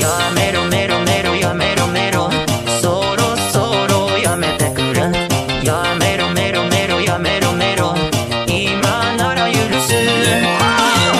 You're made